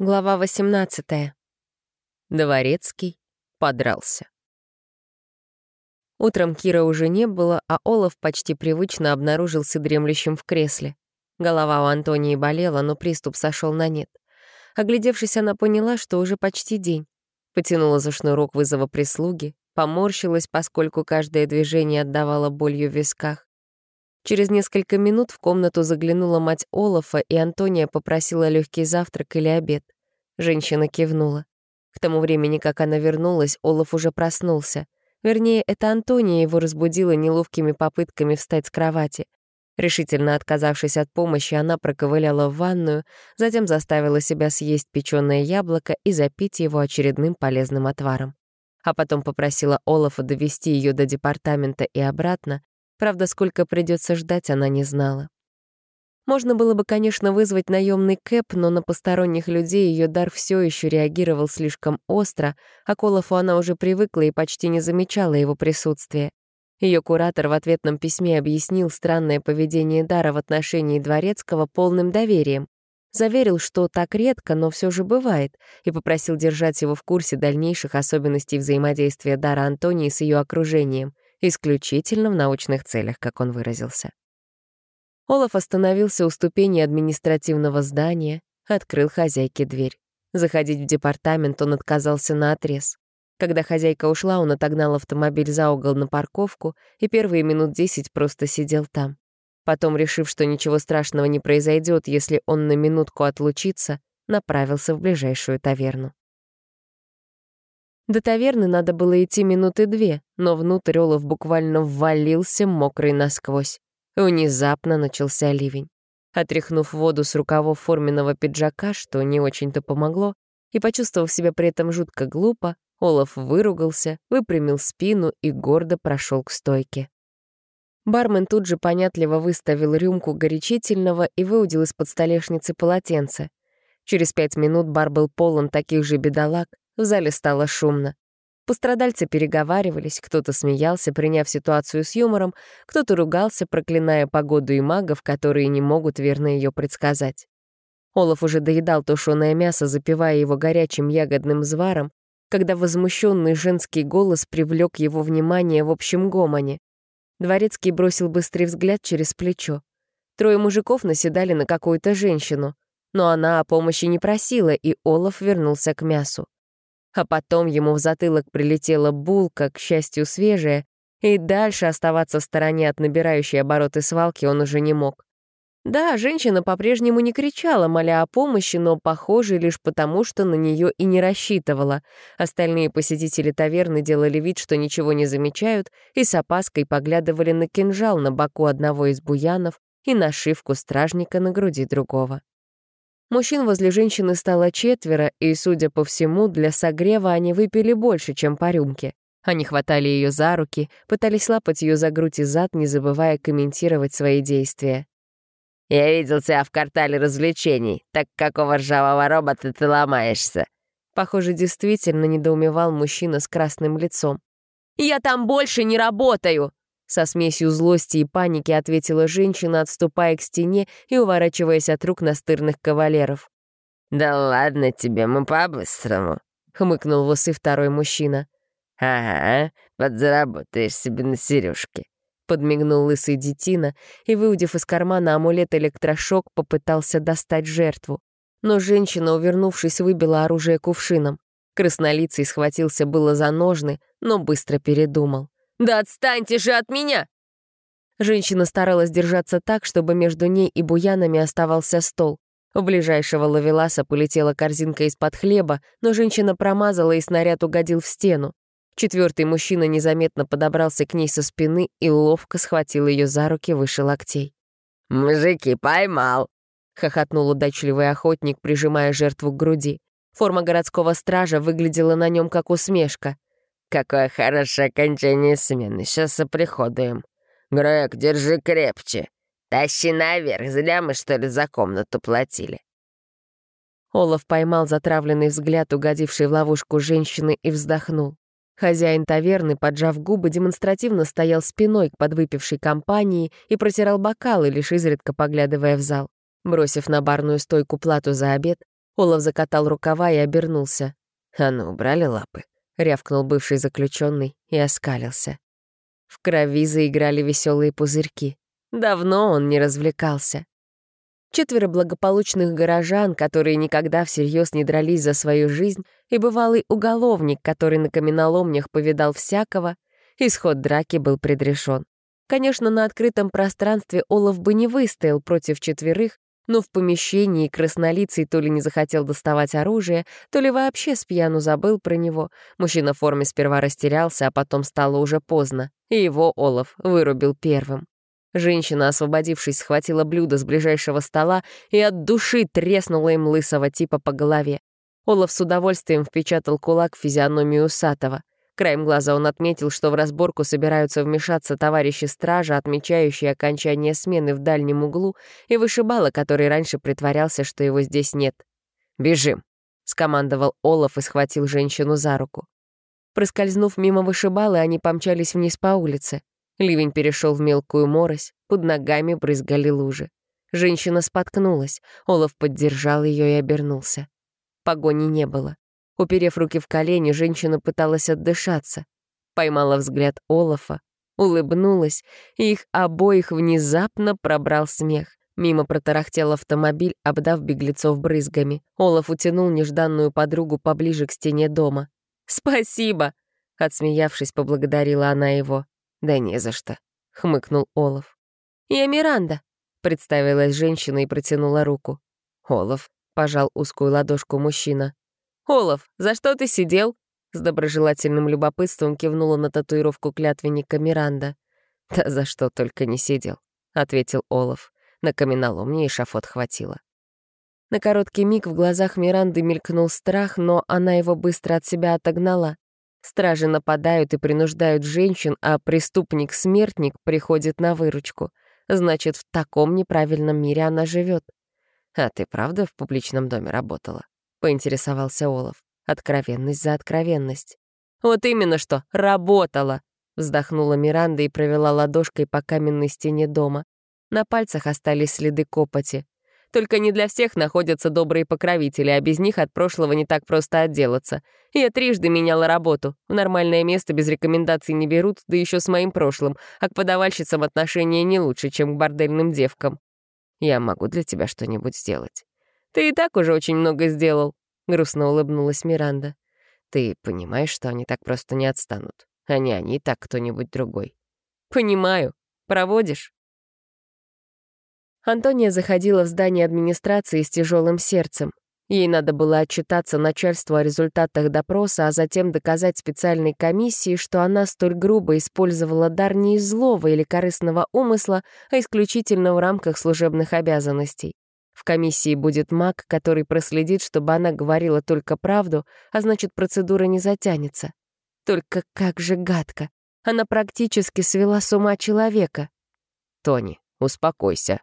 Глава 18. Дворецкий подрался. Утром Кира уже не было, а Олаф почти привычно обнаружился дремлющим в кресле. Голова у Антонии болела, но приступ сошел на нет. Оглядевшись, она поняла, что уже почти день. Потянула за шнурок вызова прислуги, поморщилась, поскольку каждое движение отдавало болью в висках. Через несколько минут в комнату заглянула мать Олафа, и Антония попросила легкий завтрак или обед. Женщина кивнула. К тому времени, как она вернулась, Олаф уже проснулся. Вернее, это Антония его разбудила неловкими попытками встать с кровати. Решительно отказавшись от помощи, она проковыляла в ванную, затем заставила себя съесть печёное яблоко и запить его очередным полезным отваром. А потом попросила Олафа довести ее до департамента и обратно, Правда, сколько придется ждать, она не знала. Можно было бы, конечно, вызвать наемный кэп, но на посторонних людей ее дар все еще реагировал слишком остро, а Колофу она уже привыкла и почти не замечала его присутствия. Ее куратор в ответном письме объяснил странное поведение Дара в отношении Дворецкого полным доверием. Заверил, что так редко, но все же бывает, и попросил держать его в курсе дальнейших особенностей взаимодействия Дара Антонии с ее окружением — исключительно в научных целях, как он выразился. Олаф остановился у ступени административного здания, открыл хозяйке дверь. Заходить в департамент он отказался на отрез. Когда хозяйка ушла, он отогнал автомобиль за угол на парковку и первые минут десять просто сидел там. Потом, решив, что ничего страшного не произойдет, если он на минутку отлучится, направился в ближайшую таверну. До таверны надо было идти минуты две, но внутрь Олаф буквально ввалился, мокрый насквозь. Внезапно начался ливень. Отряхнув воду с рукавов форменного пиджака, что не очень-то помогло, и почувствовав себя при этом жутко глупо, Олаф выругался, выпрямил спину и гордо прошел к стойке. Бармен тут же понятливо выставил рюмку горячительного и выудил из-под столешницы полотенце. Через пять минут бар был полон таких же бедолаг, в зале стало шумно. Пострадальцы переговаривались, кто-то смеялся, приняв ситуацию с юмором, кто-то ругался, проклиная погоду и магов, которые не могут верно ее предсказать. Олаф уже доедал тушеное мясо, запивая его горячим ягодным зваром, когда возмущенный женский голос привлек его внимание в общем гомоне. Дворецкий бросил быстрый взгляд через плечо. Трое мужиков наседали на какую-то женщину, но она о помощи не просила, и Олаф вернулся к мясу а потом ему в затылок прилетела булка, к счастью, свежая, и дальше оставаться в стороне от набирающей обороты свалки он уже не мог. Да, женщина по-прежнему не кричала, моля о помощи, но, похоже, лишь потому, что на нее и не рассчитывала. Остальные посетители таверны делали вид, что ничего не замечают, и с опаской поглядывали на кинжал на боку одного из буянов и нашивку стражника на груди другого. Мужчин возле женщины стало четверо, и, судя по всему, для согрева они выпили больше, чем по рюмке. Они хватали ее за руки, пытались лапать ее за грудь и зад, не забывая комментировать свои действия. «Я видел тебя в квартале развлечений. Так какого ржавого робота ты ломаешься?» Похоже, действительно недоумевал мужчина с красным лицом. «Я там больше не работаю!» Со смесью злости и паники ответила женщина, отступая к стене и уворачиваясь от рук настырных кавалеров. «Да ладно тебе, мы по-быстрому», — хмыкнул в усы второй мужчина. «Ага, подзаработаешь себе на сережке», — подмигнул лысый детина и, выудив из кармана амулет электрошок, попытался достать жертву. Но женщина, увернувшись, выбила оружие кувшином. Краснолицый схватился было за ножны, но быстро передумал. «Да отстаньте же от меня!» Женщина старалась держаться так, чтобы между ней и буянами оставался стол. У ближайшего лавеласа полетела корзинка из-под хлеба, но женщина промазала, и снаряд угодил в стену. Четвертый мужчина незаметно подобрался к ней со спины и ловко схватил ее за руки выше локтей. «Мужики, поймал!» — хохотнул удачливый охотник, прижимая жертву к груди. Форма городского стража выглядела на нем как усмешка. Какое хорошее окончание смены. Сейчас оприходуем. Грег, держи крепче. Тащи наверх. Зря мы, что ли, за комнату платили. Олаф поймал затравленный взгляд, угодивший в ловушку женщины, и вздохнул. Хозяин таверны, поджав губы, демонстративно стоял спиной к подвыпившей компании и протирал бокалы, лишь изредка поглядывая в зал. Бросив на барную стойку плату за обед, Олаф закатал рукава и обернулся. «А ну, убрали лапы», — рявкнул бывший заключенный и оскалился. В крови заиграли веселые пузырьки. Давно он не развлекался. Четверо благополучных горожан, которые никогда всерьез не дрались за свою жизнь, и бывалый уголовник, который на каменоломнях повидал всякого, исход драки был предрешен. Конечно, на открытом пространстве Олаф бы не выстоял против четверых, но в помещении краснолицый то ли не захотел доставать оружие, то ли вообще с пьяну забыл про него. Мужчина в форме сперва растерялся, а потом стало уже поздно, и его Олаф вырубил первым. Женщина, освободившись, схватила блюдо с ближайшего стола и от души треснула им лысого типа по голове. Олаф с удовольствием впечатал кулак в физиономию усатого. Краем глаза он отметил, что в разборку собираются вмешаться товарищи стража, отмечающие окончание смены в дальнем углу, и вышибала, который раньше притворялся, что его здесь нет. «Бежим!» — скомандовал Олаф и схватил женщину за руку. Проскользнув мимо вышибалы, они помчались вниз по улице. Ливень перешел в мелкую морось, под ногами брызгали лужи. Женщина споткнулась, Олаф поддержал ее и обернулся. Погони не было. Уперев руки в колени, женщина пыталась отдышаться. Поймала взгляд Олафа, улыбнулась, и их обоих внезапно пробрал смех. Мимо протарахтел автомобиль, обдав беглецов брызгами. Олаф утянул нежданную подругу поближе к стене дома. «Спасибо!» — отсмеявшись, поблагодарила она его. «Да не за что», — хмыкнул Олаф. «Я Миранда», — представилась женщина и протянула руку. Олаф пожал узкую ладошку мужчина. «Олаф, за что ты сидел?» С доброжелательным любопытством кивнула на татуировку клятвенника Миранда. «Да за что только не сидел», — ответил Олаф. На каменоломне и шафот хватило. На короткий миг в глазах Миранды мелькнул страх, но она его быстро от себя отогнала. Стражи нападают и принуждают женщин, а преступник-смертник приходит на выручку. Значит, в таком неправильном мире она живет. «А ты правда в публичном доме работала?» — поинтересовался Олаф. Откровенность за откровенность. «Вот именно что, работала!» — вздохнула Миранда и провела ладошкой по каменной стене дома. На пальцах остались следы копоти. Только не для всех находятся добрые покровители, а без них от прошлого не так просто отделаться. Я трижды меняла работу. В нормальное место без рекомендаций не берут, да еще с моим прошлым, а к подавальщицам отношения не лучше, чем к бордельным девкам. Я могу для тебя что-нибудь сделать. «Ты и так уже очень много сделал», — грустно улыбнулась Миранда. «Ты понимаешь, что они так просто не отстанут? А не они, так кто-нибудь другой». «Понимаю. Проводишь?» Антония заходила в здание администрации с тяжелым сердцем. Ей надо было отчитаться начальству о результатах допроса, а затем доказать специальной комиссии, что она столь грубо использовала дар не из злого или корыстного умысла, а исключительно в рамках служебных обязанностей. В комиссии будет маг, который проследит, чтобы она говорила только правду, а значит, процедура не затянется. Только как же гадко. Она практически свела с ума человека. «Тони, успокойся».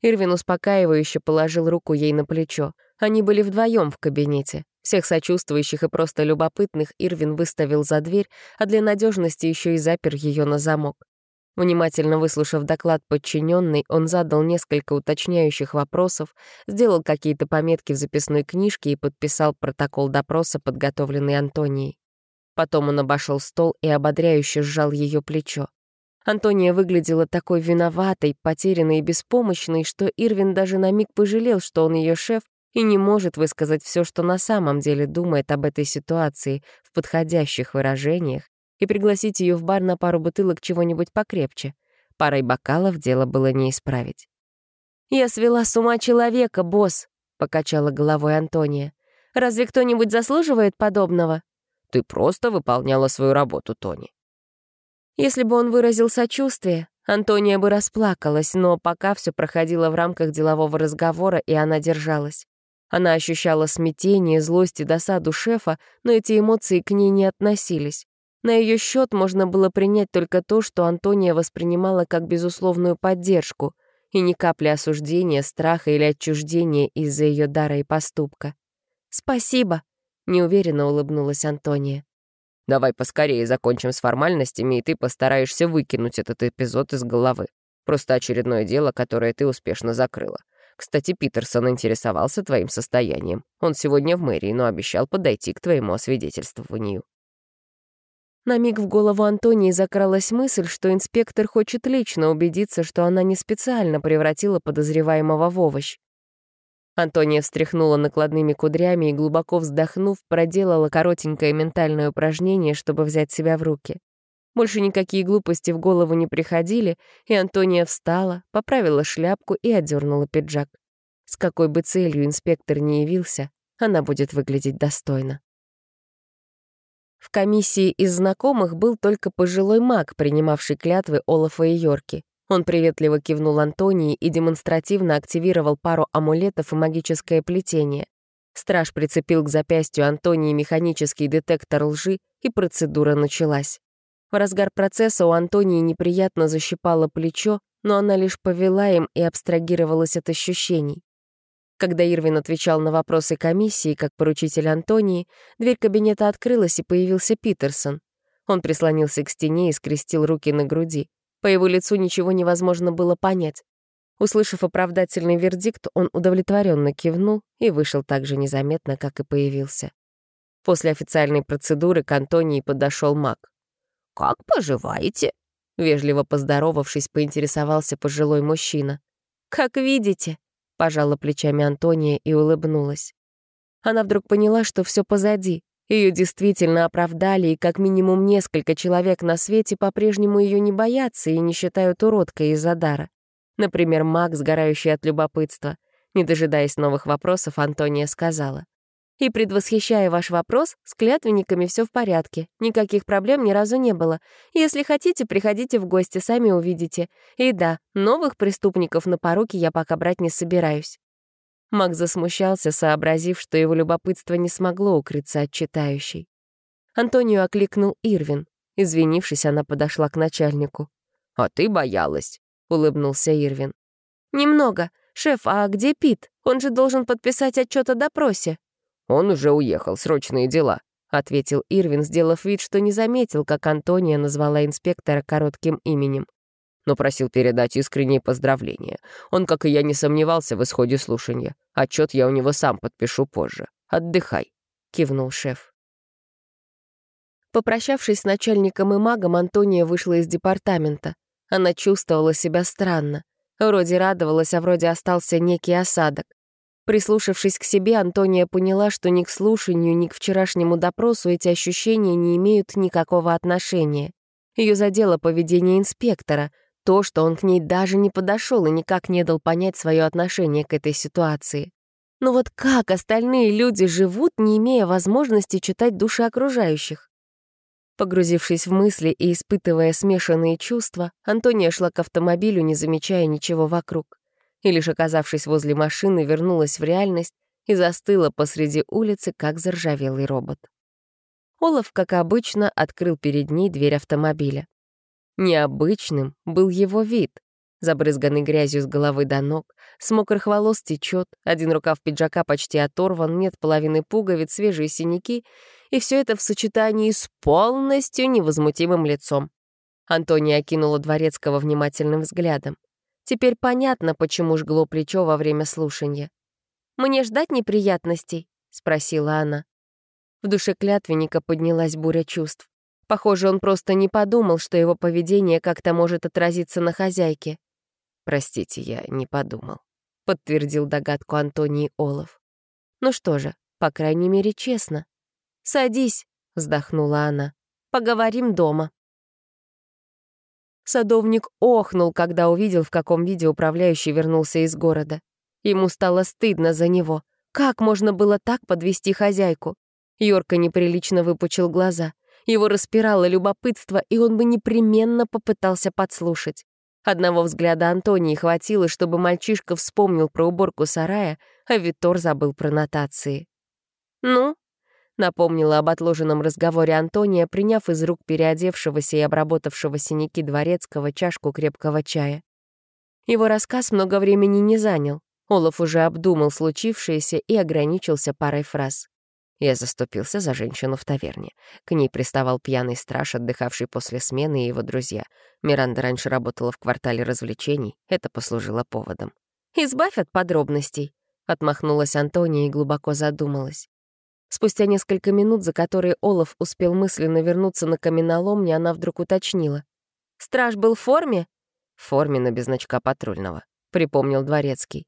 Ирвин успокаивающе положил руку ей на плечо. Они были вдвоем в кабинете. Всех сочувствующих и просто любопытных Ирвин выставил за дверь, а для надежности еще и запер ее на замок. Внимательно выслушав доклад подчиненный, он задал несколько уточняющих вопросов, сделал какие-то пометки в записной книжке и подписал протокол допроса, подготовленный Антонией. Потом он обошел стол и ободряюще сжал ее плечо. Антония выглядела такой виноватой, потерянной и беспомощной, что Ирвин даже на миг пожалел, что он ее шеф и не может высказать все, что на самом деле думает об этой ситуации в подходящих выражениях и пригласить ее в бар на пару бутылок чего-нибудь покрепче. Парой бокалов дело было не исправить. «Я свела с ума человека, босс», — покачала головой Антония. «Разве кто-нибудь заслуживает подобного?» «Ты просто выполняла свою работу, Тони». Если бы он выразил сочувствие, Антония бы расплакалась, но пока все проходило в рамках делового разговора, и она держалась. Она ощущала смятение, злость и досаду шефа, но эти эмоции к ней не относились. На ее счет можно было принять только то, что Антония воспринимала как безусловную поддержку, и ни капли осуждения, страха или отчуждения из-за ее дара и поступка. «Спасибо», — неуверенно улыбнулась Антония. «Давай поскорее закончим с формальностями, и ты постараешься выкинуть этот эпизод из головы. Просто очередное дело, которое ты успешно закрыла. Кстати, Питерсон интересовался твоим состоянием. Он сегодня в мэрии, но обещал подойти к твоему освидетельствованию». На миг в голову Антонии закралась мысль, что инспектор хочет лично убедиться, что она не специально превратила подозреваемого в овощ. Антония встряхнула накладными кудрями и, глубоко вздохнув, проделала коротенькое ментальное упражнение, чтобы взять себя в руки. Больше никакие глупости в голову не приходили, и Антония встала, поправила шляпку и одернула пиджак. С какой бы целью инспектор не явился, она будет выглядеть достойно. В комиссии из знакомых был только пожилой маг, принимавший клятвы Олафа и Йорки. Он приветливо кивнул Антонии и демонстративно активировал пару амулетов и магическое плетение. Страж прицепил к запястью Антонии механический детектор лжи, и процедура началась. В разгар процесса у Антонии неприятно защипало плечо, но она лишь повела им и абстрагировалась от ощущений. Когда Ирвин отвечал на вопросы комиссии, как поручитель Антонии, дверь кабинета открылась, и появился Питерсон. Он прислонился к стене и скрестил руки на груди. По его лицу ничего невозможно было понять. Услышав оправдательный вердикт, он удовлетворенно кивнул и вышел так же незаметно, как и появился. После официальной процедуры к Антонии подошел маг. «Как поживаете?» Вежливо поздоровавшись, поинтересовался пожилой мужчина. «Как видите», Пожала плечами Антония и улыбнулась. Она вдруг поняла, что все позади. Ее действительно оправдали, и как минимум несколько человек на свете по-прежнему ее не боятся и не считают уродкой из-за дара. Например, Макс, сгорающий от любопытства. Не дожидаясь новых вопросов, Антония сказала. И предвосхищая ваш вопрос, с клятвенниками все в порядке. Никаких проблем ни разу не было. Если хотите, приходите в гости, сами увидите. И да, новых преступников на поруки я пока брать не собираюсь. Мак засмущался, сообразив, что его любопытство не смогло укрыться от читающей. Антонию окликнул Ирвин. Извинившись, она подошла к начальнику. «А ты боялась», — улыбнулся Ирвин. «Немного. Шеф, а где Пит? Он же должен подписать отчет о допросе». «Он уже уехал, срочные дела», — ответил Ирвин, сделав вид, что не заметил, как Антония назвала инспектора коротким именем. Но просил передать искренние поздравления. Он, как и я, не сомневался в исходе слушания. Отчет я у него сам подпишу позже. Отдыхай», — кивнул шеф. Попрощавшись с начальником и магом, Антония вышла из департамента. Она чувствовала себя странно. Вроде радовалась, а вроде остался некий осадок. Прислушавшись к себе, Антония поняла, что ни к слушанию, ни к вчерашнему допросу эти ощущения не имеют никакого отношения. Ее задело поведение инспектора, то, что он к ней даже не подошел и никак не дал понять свое отношение к этой ситуации. Но вот как остальные люди живут, не имея возможности читать души окружающих? Погрузившись в мысли и испытывая смешанные чувства, Антония шла к автомобилю, не замечая ничего вокруг и лишь оказавшись возле машины, вернулась в реальность и застыла посреди улицы, как заржавелый робот. Олаф, как обычно, открыл перед ней дверь автомобиля. Необычным был его вид. Забрызганный грязью с головы до ног, с мокрых волос течет, один рукав пиджака почти оторван, нет половины пуговиц, свежие синяки, и все это в сочетании с полностью невозмутимым лицом. Антония окинула Дворецкого внимательным взглядом. Теперь понятно, почему жгло плечо во время слушания. «Мне ждать неприятностей?» — спросила она. В душе клятвенника поднялась буря чувств. Похоже, он просто не подумал, что его поведение как-то может отразиться на хозяйке. «Простите, я не подумал», — подтвердил догадку Антонии Олов. «Ну что же, по крайней мере, честно». «Садись», — вздохнула она. «Поговорим дома». Садовник охнул, когда увидел, в каком виде управляющий вернулся из города. Ему стало стыдно за него. Как можно было так подвести хозяйку? Йорка неприлично выпучил глаза. Его распирало любопытство, и он бы непременно попытался подслушать. Одного взгляда Антонии хватило, чтобы мальчишка вспомнил про уборку сарая, а Витор забыл про нотации. «Ну, Напомнила об отложенном разговоре Антония, приняв из рук переодевшегося и обработавшего синяки дворецкого чашку крепкого чая. Его рассказ много времени не занял. Олаф уже обдумал случившееся и ограничился парой фраз. Я заступился за женщину в таверне. К ней приставал пьяный страж, отдыхавший после смены, и его друзья. Миранда раньше работала в квартале развлечений, это послужило поводом. Избавь от подробностей», — отмахнулась Антония и глубоко задумалась. Спустя несколько минут, за которые Олаф успел мысленно вернуться на каменоломне, она вдруг уточнила. «Страж был в форме?» «В форме, но без значка патрульного», — припомнил Дворецкий.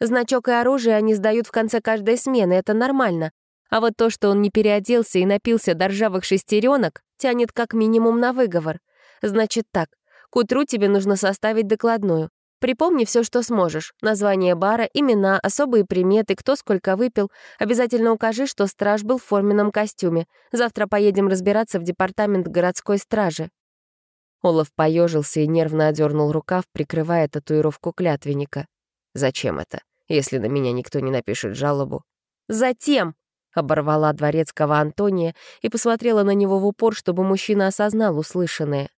«Значок и оружие они сдают в конце каждой смены, это нормально. А вот то, что он не переоделся и напился до ржавых шестеренок, тянет как минимум на выговор. Значит так, к утру тебе нужно составить докладную. Припомни все, что сможешь. Название бара, имена, особые приметы, кто сколько выпил. Обязательно укажи, что страж был в форменном костюме. Завтра поедем разбираться в департамент городской стражи». Олаф поежился и нервно одернул рукав, прикрывая татуировку клятвенника. «Зачем это, если на меня никто не напишет жалобу?» «Затем!» — оборвала дворецкого Антония и посмотрела на него в упор, чтобы мужчина осознал услышанное.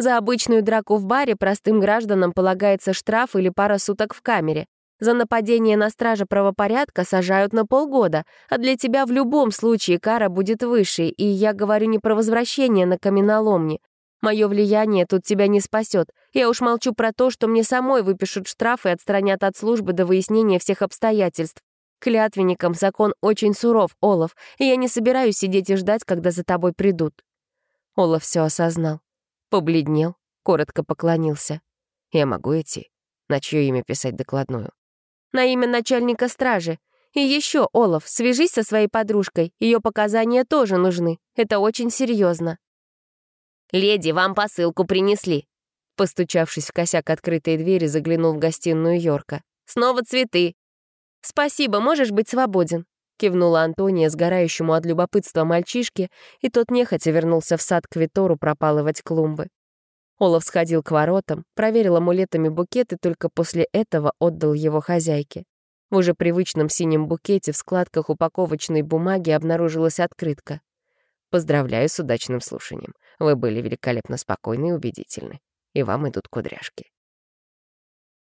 За обычную драку в баре простым гражданам полагается штраф или пара суток в камере. За нападение на стража правопорядка сажают на полгода, а для тебя в любом случае кара будет выше, и я говорю не про возвращение на каменоломни. Мое влияние тут тебя не спасет. Я уж молчу про то, что мне самой выпишут штраф и отстранят от службы до выяснения всех обстоятельств. Клятвенникам закон очень суров, Олаф, и я не собираюсь сидеть и ждать, когда за тобой придут». Олаф все осознал. Побледнел, коротко поклонился. «Я могу идти? На чье имя писать докладную?» «На имя начальника стражи. И еще, Олаф, свяжись со своей подружкой. Ее показания тоже нужны. Это очень серьезно. «Леди, вам посылку принесли». Постучавшись в косяк открытой двери, заглянул в гостиную Йорка. «Снова цветы». «Спасибо, можешь быть свободен», — кивнула Антония сгорающему от любопытства мальчишке, и тот нехотя вернулся в сад к Витору пропалывать клумбы. Олаф сходил к воротам, проверил амулетами букет и только после этого отдал его хозяйке. В уже привычном синем букете в складках упаковочной бумаги обнаружилась открытка. «Поздравляю с удачным слушанием. Вы были великолепно спокойны и убедительны. И вам идут кудряшки».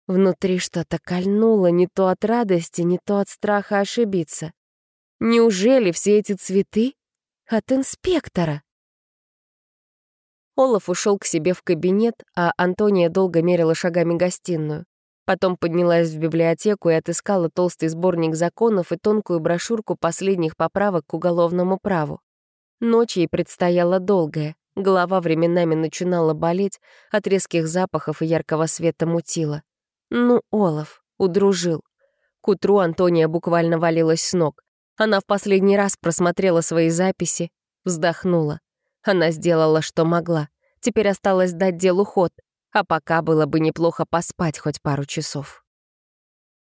Внутри что-то кольнуло не то от радости, не то от страха ошибиться. Неужели все эти цветы от инспектора? Олаф ушел к себе в кабинет, а Антония долго мерила шагами гостиную. Потом поднялась в библиотеку и отыскала толстый сборник законов и тонкую брошюрку последних поправок к уголовному праву. Ночь ей предстояла долгая, голова временами начинала болеть, от резких запахов и яркого света мутила. Ну, Олаф, удружил. К утру Антония буквально валилась с ног. Она в последний раз просмотрела свои записи, вздохнула. Она сделала, что могла. Теперь осталось дать делу ход, а пока было бы неплохо поспать хоть пару часов.